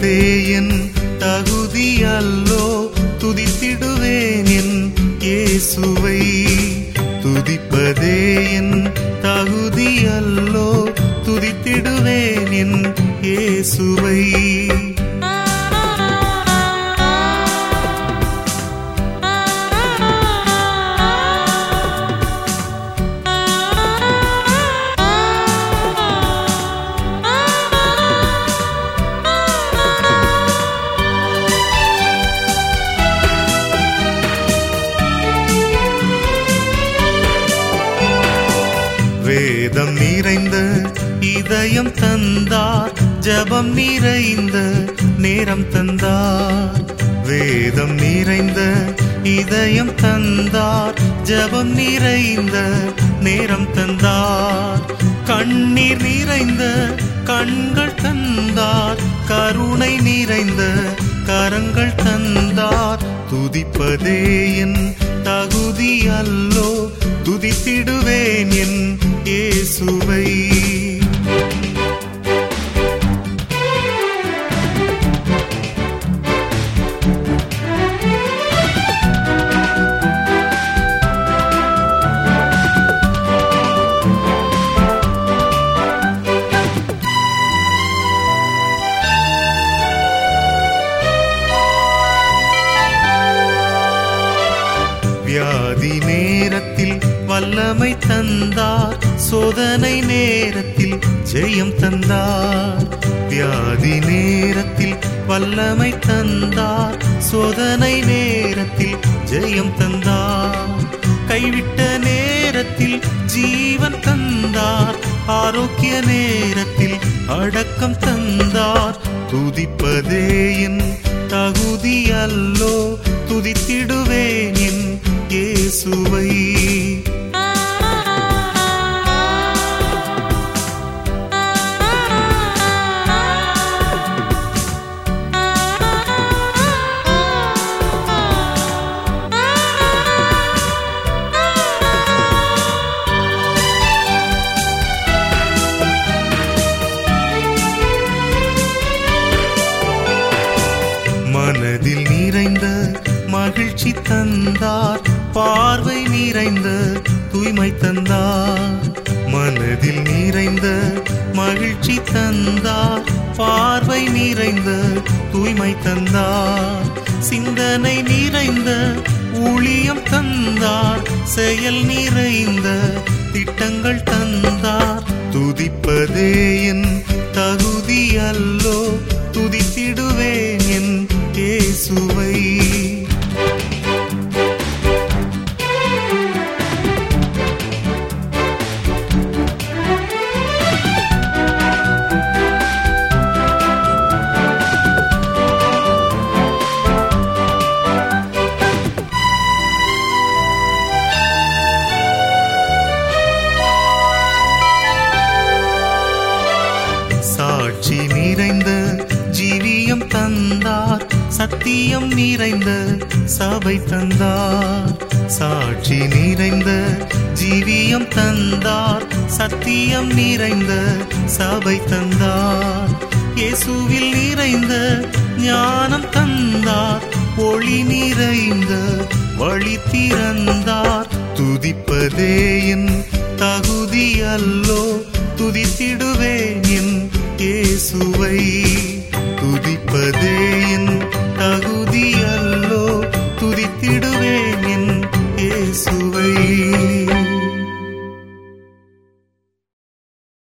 துதிப்பதே என் தகுதி அல்லோ துதித்திடுவேன் என் இயேசுவை. துதிப்பதே என் வேதம் நிறைந்த இதயம் தந்தார் ஜபம் நிறைந்த நேரம் தந்தார் வேதம் நிறைந்த இதயம் தந்தார் ஜபம் நிறைந்த நேரம் தந்தார் கண்ணீர் நிறைந்த கண்கள் தந்தார் கருணை நிறைந்த கரங்கள் தந்தார் துதிப்பதே என் தகுதி அல்லோ துதித்திடுவேன் என் இயேசுவை. வியாதி நேரத்தில் வல்லமை தந்தார். சோதனை நேரத்தில் ஜெயம் தந்தார். வியாதி நேரத்தில் வல்லமை தந்தார். சோதனை நேரத்தில் ஜெயம் தந்தார். கைவிட்ட நேரத்தில் ஜீவன் தந்தார். ஆரோக்கிய நேரத்தில் அடக்கம் தந்தார். துதிப்பதே என் தகு மகிழ்ச்சி தந்தார் பார்வை நிறைந்த தூய்மை தந்தார். மனதில் நிறைந்த மகிழ்ச்சி தந்தார் பார்வை நிறைந்த தூய்மை தந்தார். சிந்தனை நிறைந்த ஊழியம் தந்தார் செயல் நிறைந்த திட்டங்கள் தந்தார். துதிப்பதே என் தகுதி அல்லோ துதித்திடுவேன் என் கேசுவை சாட்சி நிறைந்த ஜீவியம் தந்தார். சத்தியம் நிறைந்த சபை தந்தார். சாட்சி நிறைந்த ஜீவியம் தந்தார். சத்தியம் நிறைந்த சபை தந்தார். இயேசுவில் நிறைந்த ஞானம் தந்தார். ஒளி நிறைந்த வழி திறந்தார். துதிப்பதே என் தகுதி அல்லோ துதித்திடுவேன் என் இயேசுவை துதிப்பதே